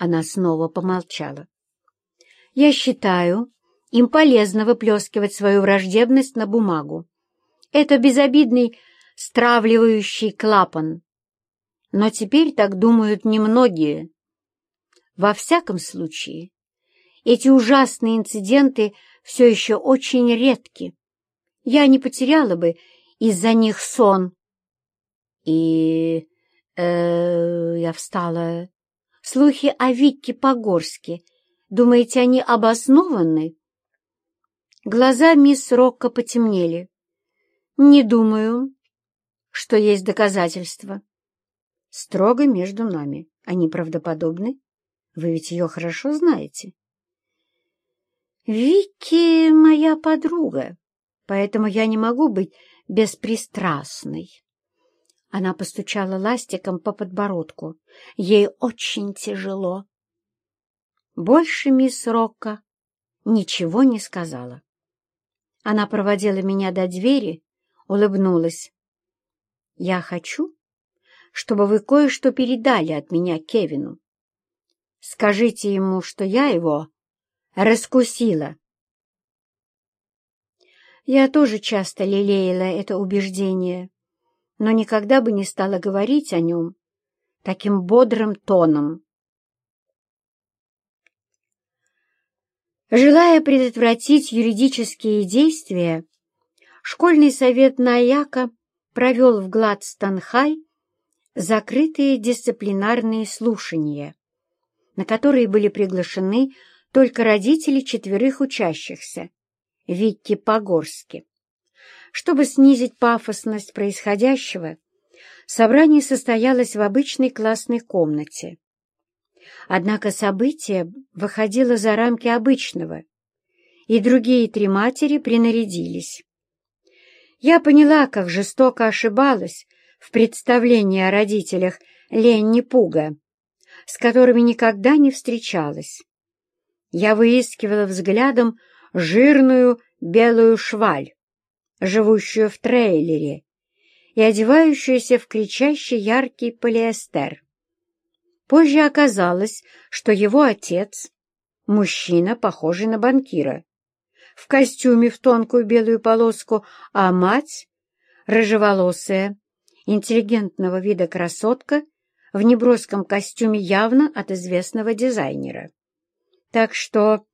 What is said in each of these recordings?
Она снова помолчала. «Я считаю, им полезно выплескивать свою враждебность на бумагу. Это безобидный стравливающий клапан. Но теперь так думают немногие. Во всяком случае, эти ужасные инциденты все еще очень редки. Я не потеряла бы из-за них сон. И... Э, я встала. Слухи о Викке Погорске. Думаете, они обоснованы? Глаза мисс Рокко потемнели. Не думаю, что есть доказательства. Строго между нами. Они правдоподобны? Вы ведь ее хорошо знаете. Вики моя подруга, поэтому я не могу быть беспристрастной. Она постучала ластиком по подбородку. Ей очень тяжело. Больше мисс Рокко ничего не сказала. Она проводила меня до двери, улыбнулась. «Я хочу, чтобы вы кое-что передали от меня Кевину. Скажите ему, что я его раскусила». Я тоже часто лелеяла это убеждение, но никогда бы не стала говорить о нем таким бодрым тоном. Желая предотвратить юридические действия, школьный совет Наяка провел в Гладстон-Хай закрытые дисциплинарные слушания, на которые были приглашены только родители четверых учащихся, Викки Погорски. Чтобы снизить пафосность происходящего, собрание состоялось в обычной классной комнате. Однако событие выходило за рамки обычного, и другие три матери принарядились. Я поняла, как жестоко ошибалась в представлении о родителях Ленни Пуга, с которыми никогда не встречалась. Я выискивала взглядом жирную белую шваль, живущую в трейлере и одевающуюся в кричащий яркий полиэстер. Позже оказалось, что его отец — мужчина, похожий на банкира, в костюме в тонкую белую полоску, а мать — рыжеволосая, интеллигентного вида красотка в неброском костюме явно от известного дизайнера. Так что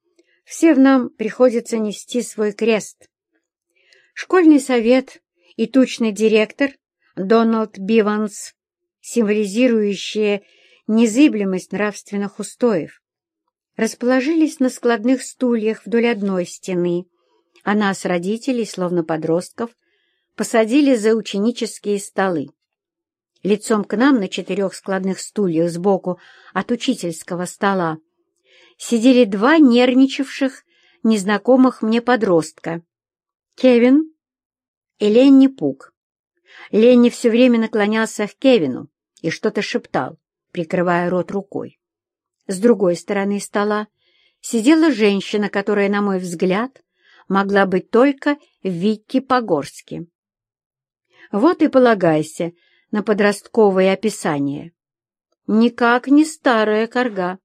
все в нам приходится нести свой крест. Школьный совет и тучный директор Дональд Биванс, символизирующие незыблемость нравственных устоев, расположились на складных стульях вдоль одной стены, а нас, родителей, словно подростков, посадили за ученические столы. Лицом к нам на четырех складных стульях сбоку от учительского стола сидели два нервничавших, незнакомых мне подростка — Кевин и Ленни Пук. Ленни все время наклонялся к Кевину и что-то шептал прикрывая рот рукой. С другой стороны стола сидела женщина, которая, на мой взгляд, могла быть только Викки Погорски. Вот и полагайся на подростковое описание. Никак не старая корга.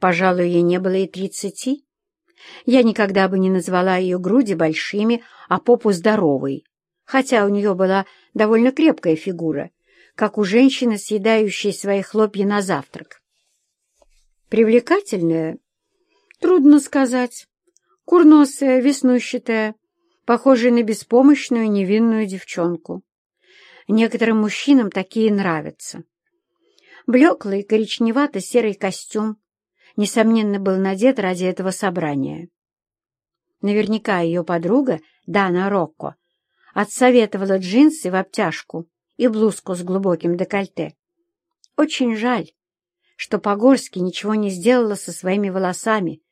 Пожалуй, ей не было и тридцати. Я никогда бы не назвала ее груди большими, а попу здоровой, хотя у нее была довольно крепкая фигура, как у женщины, съедающей свои хлопья на завтрак. Привлекательная? Трудно сказать. Курносая, веснущатая, похожая на беспомощную невинную девчонку. Некоторым мужчинам такие нравятся. Блеклый коричневато-серый костюм, несомненно, был надет ради этого собрания. Наверняка ее подруга, Дана Рокко, отсоветовала джинсы в обтяжку и блузку с глубоким декольте. Очень жаль, что Погорский ничего не сделала со своими волосами,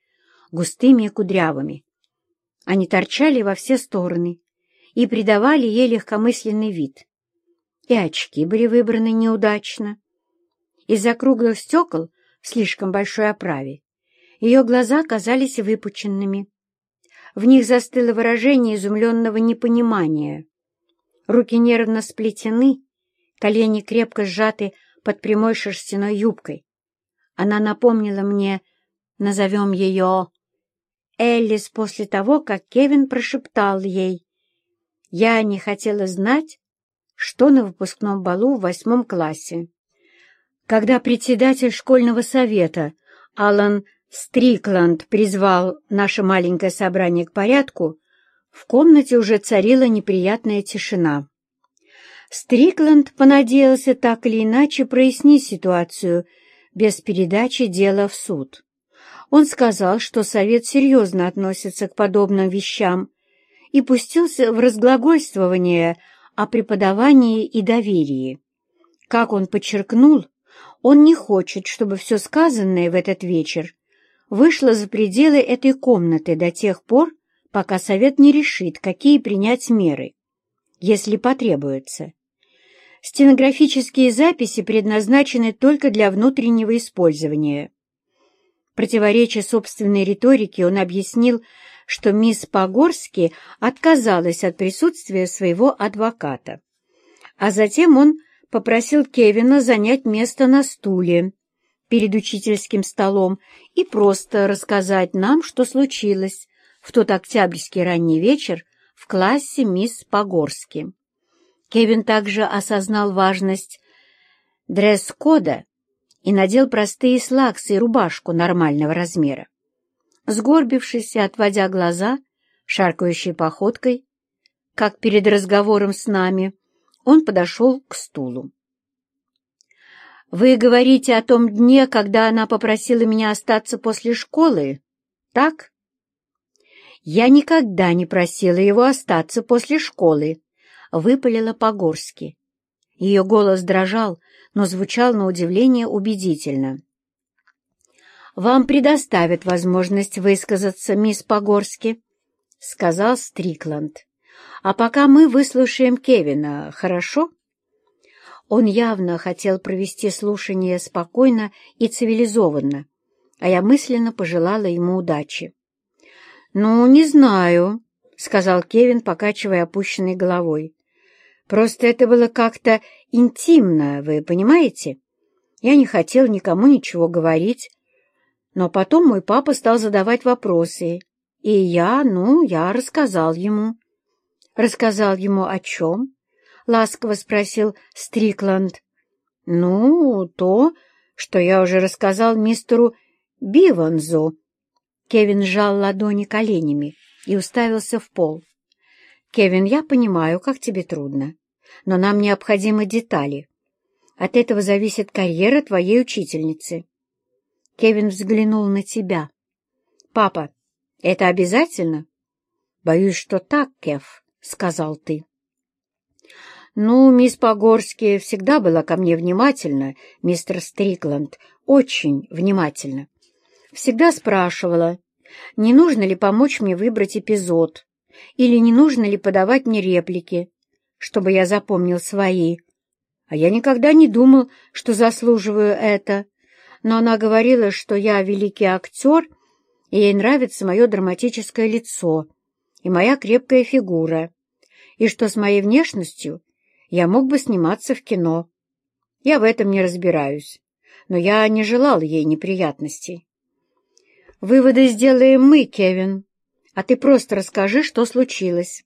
густыми и кудрявыми. Они торчали во все стороны и придавали ей легкомысленный вид. И очки были выбраны неудачно. Из-за круглых стекол слишком большой оправе ее глаза казались выпученными. В них застыло выражение изумленного непонимания. Руки нервно сплетены, колени крепко сжаты под прямой шерстяной юбкой, Она напомнила мне, назовем ее Эллис после того, как Кевин прошептал ей. Я не хотела знать, что на выпускном балу в восьмом классе. Когда председатель школьного совета Алан Стрикланд призвал наше маленькое собрание к порядку, в комнате уже царила неприятная тишина. Стрикланд понадеялся так или иначе прояснить ситуацию без передачи дела в суд. Он сказал, что совет серьезно относится к подобным вещам и пустился в разглагольствование о преподавании и доверии. Как он подчеркнул, он не хочет, чтобы все сказанное в этот вечер вышло за пределы этой комнаты до тех пор, пока совет не решит, какие принять меры, если потребуется. Стенографические записи предназначены только для внутреннего использования. Противоречия собственной риторике, он объяснил, что мисс Погорски отказалась от присутствия своего адвоката. А затем он попросил Кевина занять место на стуле перед учительским столом и просто рассказать нам, что случилось в тот октябрьский ранний вечер в классе мисс Погорски. Кевин также осознал важность дресс-кода и надел простые слаксы и рубашку нормального размера. Сгорбившись и отводя глаза, шаркающей походкой, как перед разговором с нами, он подошел к стулу. «Вы говорите о том дне, когда она попросила меня остаться после школы, так?» «Я никогда не просила его остаться после школы», — выпалила Погорски. Ее голос дрожал, но звучал на удивление убедительно. «Вам предоставят возможность высказаться, мисс Погорски», — сказал Стрикланд. «А пока мы выслушаем Кевина, хорошо?» Он явно хотел провести слушание спокойно и цивилизованно, а я мысленно пожелала ему удачи. «Ну, не знаю», — сказал Кевин, покачивая опущенной головой. «Просто это было как-то интимно, вы понимаете? Я не хотел никому ничего говорить. Но потом мой папа стал задавать вопросы, и я, ну, я рассказал ему». «Рассказал ему о чем?» — ласково спросил Стрикланд. «Ну, то, что я уже рассказал мистеру Биванзу», Кевин сжал ладони коленями и уставился в пол. «Кевин, я понимаю, как тебе трудно, но нам необходимы детали. От этого зависит карьера твоей учительницы». Кевин взглянул на тебя. «Папа, это обязательно?» «Боюсь, что так, Кев», — сказал ты. «Ну, мисс Погорски всегда была ко мне внимательна, мистер Стрикланд, очень внимательна всегда спрашивала, не нужно ли помочь мне выбрать эпизод или не нужно ли подавать мне реплики, чтобы я запомнил свои. А я никогда не думал, что заслуживаю это, но она говорила, что я великий актер, и ей нравится мое драматическое лицо и моя крепкая фигура, и что с моей внешностью я мог бы сниматься в кино. Я в этом не разбираюсь, но я не желал ей неприятностей. Выводы сделаем мы, Кевин, а ты просто расскажи, что случилось.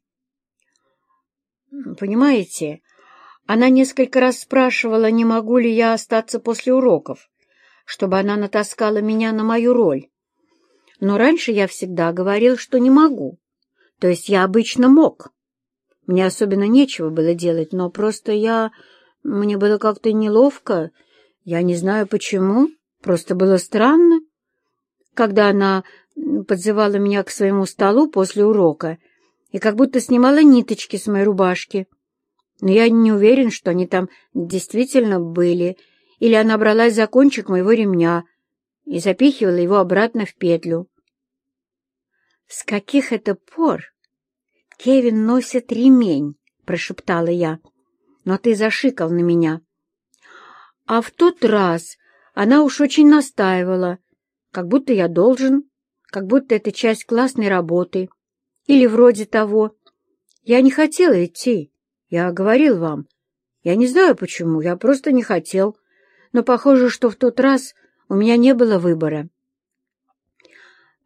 Понимаете, она несколько раз спрашивала, не могу ли я остаться после уроков, чтобы она натаскала меня на мою роль. Но раньше я всегда говорил, что не могу. То есть я обычно мог. Мне особенно нечего было делать, но просто я... Мне было как-то неловко. Я не знаю почему. Просто было странно когда она подзывала меня к своему столу после урока и как будто снимала ниточки с моей рубашки. Но я не уверен, что они там действительно были, или она бралась за кончик моего ремня и запихивала его обратно в петлю. «С каких это пор Кевин носит ремень?» — прошептала я. «Но ты зашикал на меня». А в тот раз она уж очень настаивала, как будто я должен, как будто это часть классной работы. Или вроде того. Я не хотела идти. Я говорил вам. Я не знаю почему, я просто не хотел. Но похоже, что в тот раз У меня не было выбора.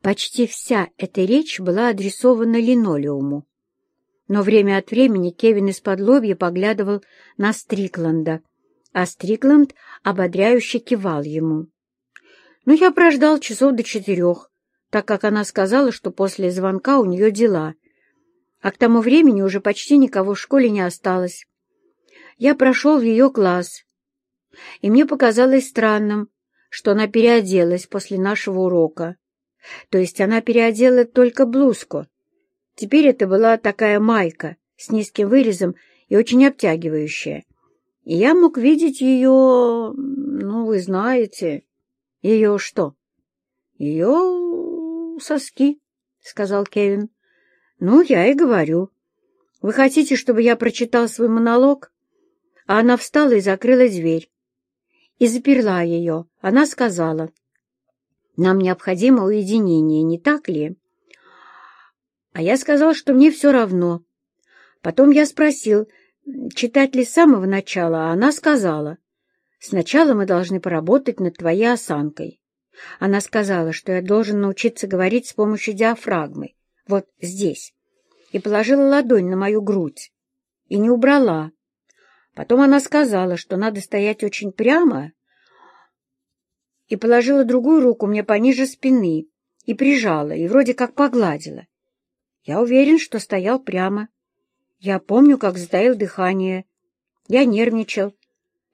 Почти вся эта речь была адресована линолеуму. Но время от времени Кевин из-под лобья поглядывал на Стрикланда, а Стрикланд ободряюще кивал ему. Но я прождал часов до четырех, так как она сказала, что после звонка у нее дела, а к тому времени уже почти никого в школе не осталось. Я прошел в ее класс, и мне показалось странным, что она переоделась после нашего урока. То есть она переодела только блузку. Теперь это была такая майка с низким вырезом и очень обтягивающая. И я мог видеть ее, ну, вы знаете, ее что? Ее соски, — сказал Кевин. Ну, я и говорю. Вы хотите, чтобы я прочитал свой монолог? А она встала и закрыла дверь. И заперла ее. Она сказала, нам необходимо уединение, не так ли? А я сказал, что мне все равно. Потом я спросил, читать ли с самого начала, а она сказала, сначала мы должны поработать над твоей осанкой. Она сказала, что я должен научиться говорить с помощью диафрагмы, вот здесь, и положила ладонь на мою грудь, и не убрала. Потом она сказала, что надо стоять очень прямо, и положила другую руку мне пониже спины, и прижала, и вроде как погладила. Я уверен, что стоял прямо. Я помню, как затаил дыхание. Я нервничал.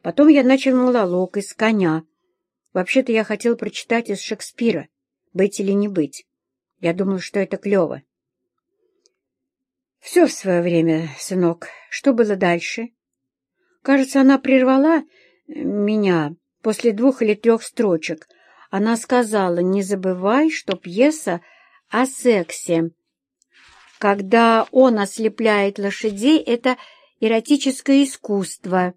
Потом я начал монолог из коня. Вообще-то я хотел прочитать из Шекспира «Быть или не быть». Я думал, что это клево. Все в свое время, сынок. Что было дальше? Кажется, она прервала меня после двух или трех строчек. Она сказала, не забывай, что пьеса о сексе. Когда он ослепляет лошадей, это эротическое искусство.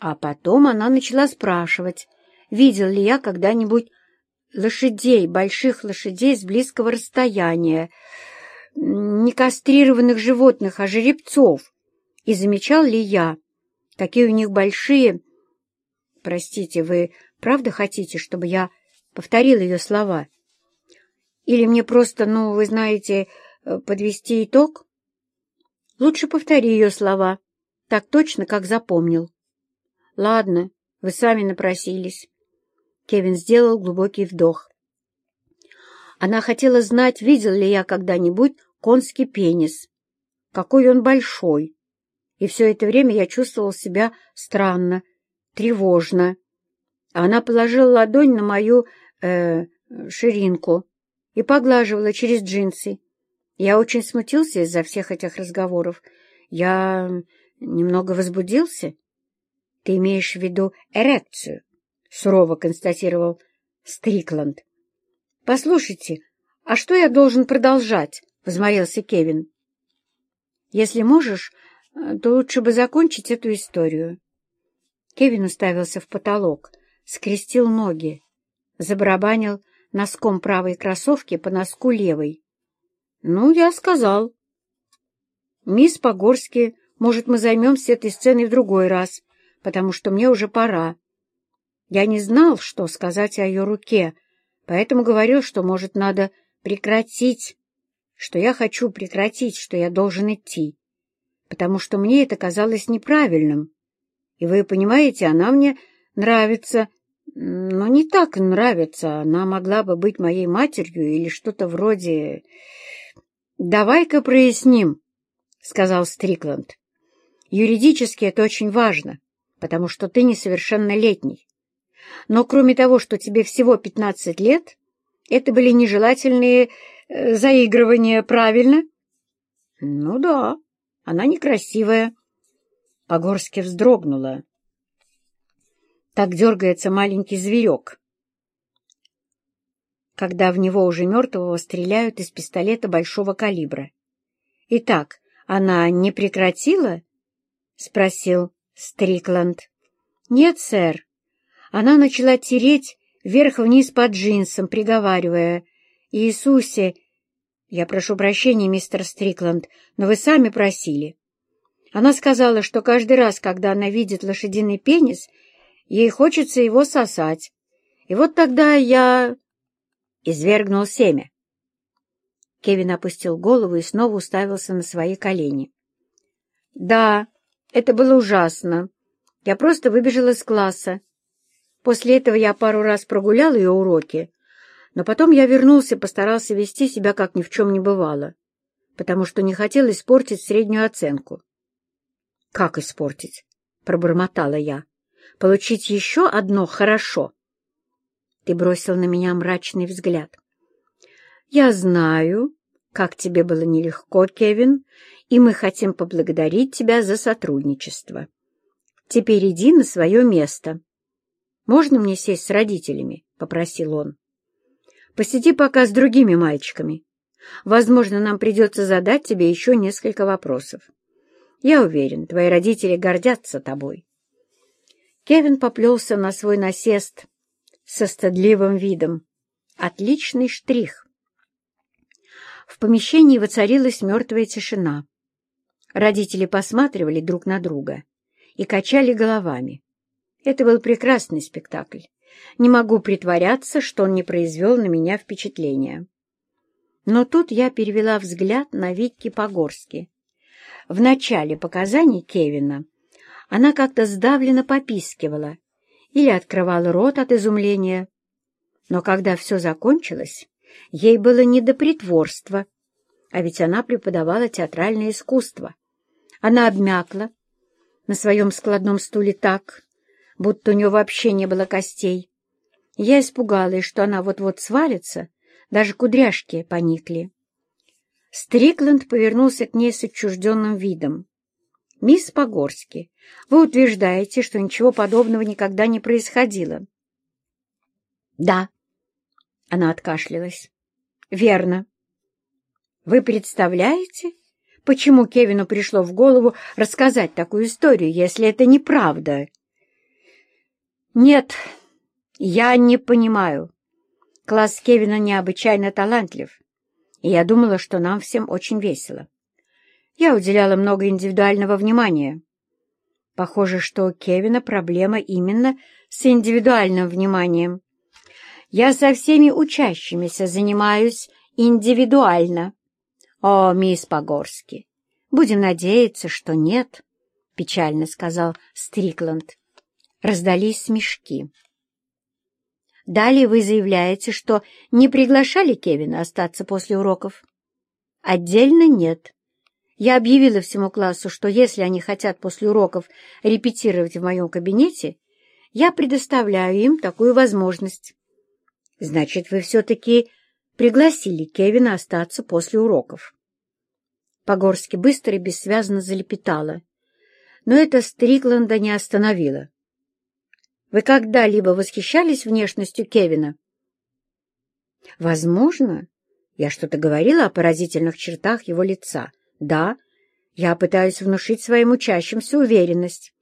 А потом она начала спрашивать, видел ли я когда-нибудь лошадей, больших лошадей с близкого расстояния, не кастрированных животных, а жеребцов, и замечал ли я, какие у них большие... Простите, вы правда хотите, чтобы я повторил ее слова? Или мне просто, ну, вы знаете, подвести итог? Лучше повтори ее слова, так точно, как запомнил. Ладно, вы сами напросились. Кевин сделал глубокий вдох. Она хотела знать, видел ли я когда-нибудь конский пенис. Какой он большой. И все это время я чувствовал себя странно, тревожно. Она положила ладонь на мою э, ширинку и поглаживала через джинсы. Я очень смутился из-за всех этих разговоров. Я немного возбудился. Ты имеешь в виду эрекцию? — сурово констатировал Стрикланд. — Послушайте, а что я должен продолжать? — возморился Кевин. — Если можешь, то лучше бы закончить эту историю. Кевин уставился в потолок, скрестил ноги, забарабанил носком правой кроссовки по носку левой. — Ну, я сказал. — Мисс Погорски, может, мы займемся этой сценой в другой раз, потому что мне уже пора. Я не знал, что сказать о ее руке, поэтому говорил, что, может, надо прекратить, что я хочу прекратить, что я должен идти, потому что мне это казалось неправильным. И вы понимаете, она мне нравится, но не так нравится. Она могла бы быть моей матерью или что-то вроде... «Давай-ка проясним», — сказал Стрикланд. «Юридически это очень важно, потому что ты несовершеннолетний. Но кроме того, что тебе всего пятнадцать лет, это были нежелательные э, заигрывания, правильно? Ну да, она некрасивая. Погорски вздрогнула. Так дергается маленький зверек, когда в него уже мертвого стреляют из пистолета большого калибра. «Итак, она не прекратила?» — спросил Стрикланд. «Нет, сэр. Она начала тереть вверх-вниз под джинсом, приговаривая, «Иисусе!» «Я прошу прощения, мистер Стрикланд, но вы сами просили». Она сказала, что каждый раз, когда она видит лошадиный пенис, ей хочется его сосать. И вот тогда я извергнул семя. Кевин опустил голову и снова уставился на свои колени. «Да, это было ужасно. Я просто выбежал из класса. После этого я пару раз прогулял ее уроки, но потом я вернулся и постарался вести себя, как ни в чем не бывало, потому что не хотел испортить среднюю оценку». «Как испортить?» — пробормотала я. «Получить еще одно «хорошо»?» Ты бросил на меня мрачный взгляд. «Я знаю, как тебе было нелегко, Кевин, и мы хотим поблагодарить тебя за сотрудничество. Теперь иди на свое место. Можно мне сесть с родителями?» — попросил он. «Посиди пока с другими мальчиками. Возможно, нам придется задать тебе еще несколько вопросов. Я уверен, твои родители гордятся тобой». Кевин поплелся на свой насест со стыдливым видом. Отличный штрих. В помещении воцарилась мертвая тишина. Родители посматривали друг на друга и качали головами. Это был прекрасный спектакль. Не могу притворяться, что он не произвел на меня впечатления. Но тут я перевела взгляд на Витьки Погорски. В начале показаний Кевина она как-то сдавленно попискивала или открывала рот от изумления. Но когда все закончилось, ей было не до притворства, а ведь она преподавала театральное искусство. Она обмякла на своем складном стуле так, будто у нее вообще не было костей. Я испугалась, что она вот-вот свалится, даже кудряшки поникли. Стрикленд повернулся к ней с отчужденным видом. «Мисс Погорски, вы утверждаете, что ничего подобного никогда не происходило?» «Да», — она откашлялась. «Верно. Вы представляете, почему Кевину пришло в голову рассказать такую историю, если это неправда?» «Нет, я не понимаю. Класс Кевина необычайно талантлив, и я думала, что нам всем очень весело. Я уделяла много индивидуального внимания. Похоже, что у Кевина проблема именно с индивидуальным вниманием. Я со всеми учащимися занимаюсь индивидуально. О, мисс Погорски, будем надеяться, что нет, — печально сказал Стрикланд. Раздались смешки. Далее вы заявляете, что не приглашали Кевина остаться после уроков? Отдельно нет. Я объявила всему классу, что если они хотят после уроков репетировать в моем кабинете, я предоставляю им такую возможность. Значит, вы все-таки пригласили Кевина остаться после уроков. Погорски быстро и бессвязно залепетала, но это Стрикланда не остановило. Вы когда-либо восхищались внешностью Кевина? Возможно, я что-то говорила о поразительных чертах его лица. Да, я пытаюсь внушить своим учащимся уверенность.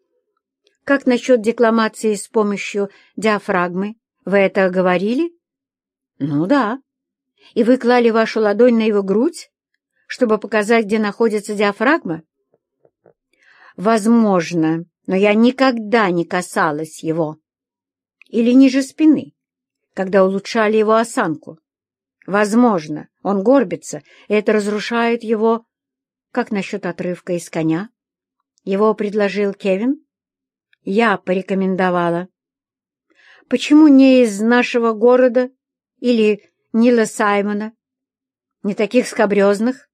Как насчет декламации с помощью диафрагмы? Вы это говорили? Ну да. И вы клали вашу ладонь на его грудь, чтобы показать, где находится диафрагма? Возможно, но я никогда не касалась его. Или ниже спины, когда улучшали его осанку. Возможно, он горбится, и это разрушает его... Как насчет отрывка из коня? Его предложил Кевин? Я порекомендовала. Почему не из нашего города или Нила Саймона? Не таких скобрезных?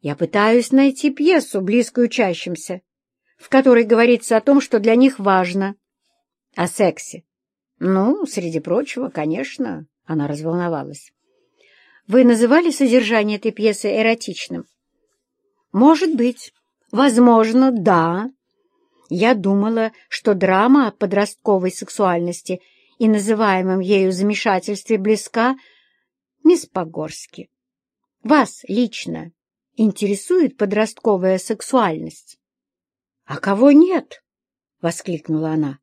Я пытаюсь найти пьесу, близкую учащимся, в которой говорится о том, что для них важно. О сексе. Ну, среди прочего, конечно, она разволновалась. Вы называли содержание этой пьесы эротичным? Может быть. Возможно, да. Я думала, что драма о подростковой сексуальности и называемом ею замешательстве близка мисс Погорски. Вас лично интересует подростковая сексуальность? — А кого нет? — воскликнула она.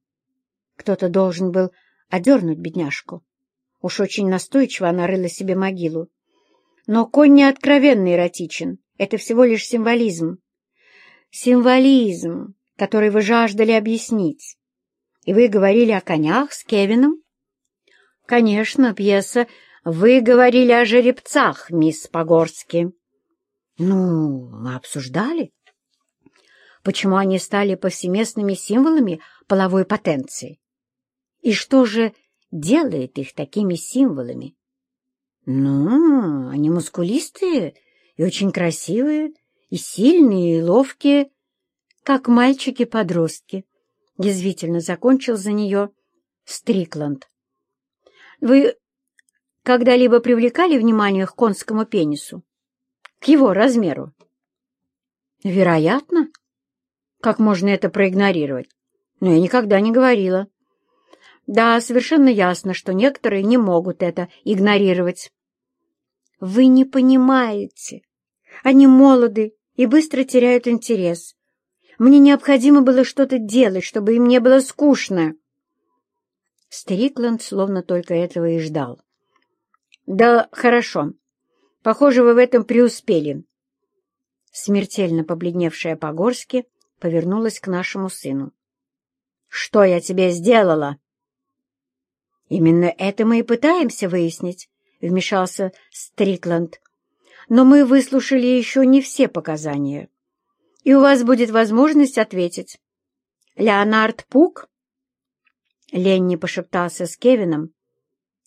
Кто-то должен был одернуть бедняжку. Уж очень настойчиво она рыла себе могилу. Но конь не откровенно эротичен. Это всего лишь символизм. Символизм, который вы жаждали объяснить. И вы говорили о конях с Кевином? «Конечно, пьеса. Вы говорили о жеребцах, мисс Погорски». «Ну, мы обсуждали. Почему они стали повсеместными символами половой потенции? И что же делает их такими символами?» «Ну, они мускулистые и очень красивые, и сильные, и ловкие, как мальчики-подростки», — язвительно закончил за нее Стрикланд. «Вы когда-либо привлекали внимание к конскому пенису? К его размеру?» «Вероятно. Как можно это проигнорировать? Но я никогда не говорила». «Да, совершенно ясно, что некоторые не могут это игнорировать». Вы не понимаете. Они молоды и быстро теряют интерес. Мне необходимо было что-то делать, чтобы им не было скучно. Стрикланд словно только этого и ждал. «Да, хорошо. Похоже, вы в этом преуспели». Смертельно побледневшая Погорски повернулась к нашему сыну. «Что я тебе сделала?» «Именно это мы и пытаемся выяснить. — вмешался Стрикланд. «Но мы выслушали еще не все показания, и у вас будет возможность ответить. Леонард Пук?» Ленни пошептался с Кевином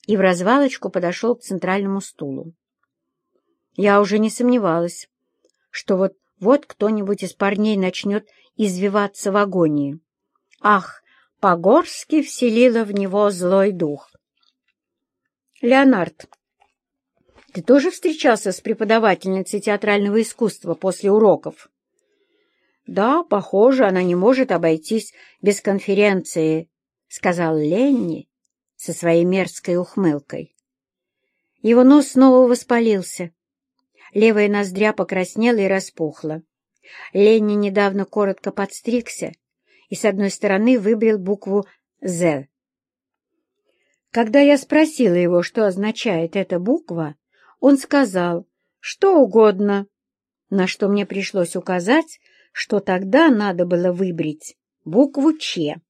и в развалочку подошел к центральному стулу. Я уже не сомневалась, что вот вот кто-нибудь из парней начнет извиваться в агонии. Ах, Погорский вселила в него злой дух. «Леонард, ты тоже встречался с преподавательницей театрального искусства после уроков? Да, похоже, она не может обойтись без конференции, сказал Ленни со своей мерзкой ухмылкой. Его нос снова воспалился. Левая ноздря покраснела и распухла. Ленни недавно коротко подстригся и с одной стороны выбрил букву «З». Когда я спросила его, что означает эта буква, он сказал «что угодно», на что мне пришлось указать, что тогда надо было выбрать букву «Ч».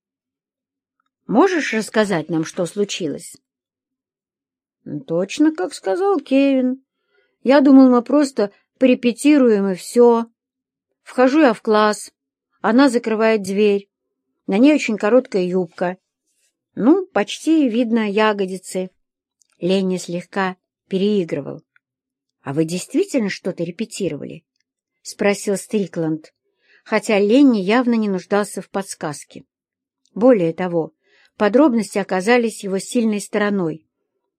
Можешь рассказать нам, что случилось? Точно, как сказал Кевин. Я думал, мы просто порепетируем и все. Вхожу я в класс. Она закрывает дверь. На ней очень короткая юбка. Ну, почти видно ягодицы. Ленни слегка переигрывал. — А вы действительно что-то репетировали? — спросил Стрикланд, хотя Ленни явно не нуждался в подсказке. Более того, подробности оказались его сильной стороной.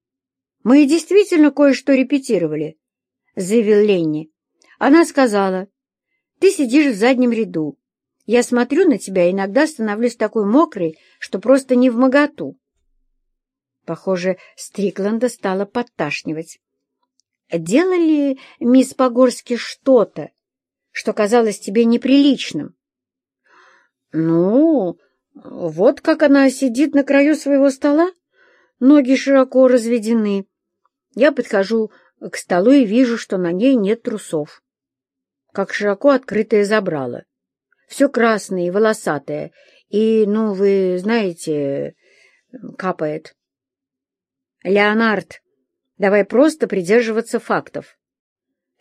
— Мы действительно кое-что репетировали, — заявил Ленни. Она сказала, — ты сидишь в заднем ряду. Я смотрю на тебя и иногда становлюсь такой мокрой, что просто не в моготу. Похоже, Стрикланда стало подташнивать. «Делали, мисс Погорски, что-то, что казалось тебе неприличным?» «Ну, вот как она сидит на краю своего стола, ноги широко разведены. Я подхожу к столу и вижу, что на ней нет трусов. Как широко открытое забрало. Все красное и волосатое, и, ну, вы знаете, капает. «Леонард, давай просто придерживаться фактов.